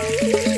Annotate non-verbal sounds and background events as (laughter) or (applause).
Thank (laughs) you.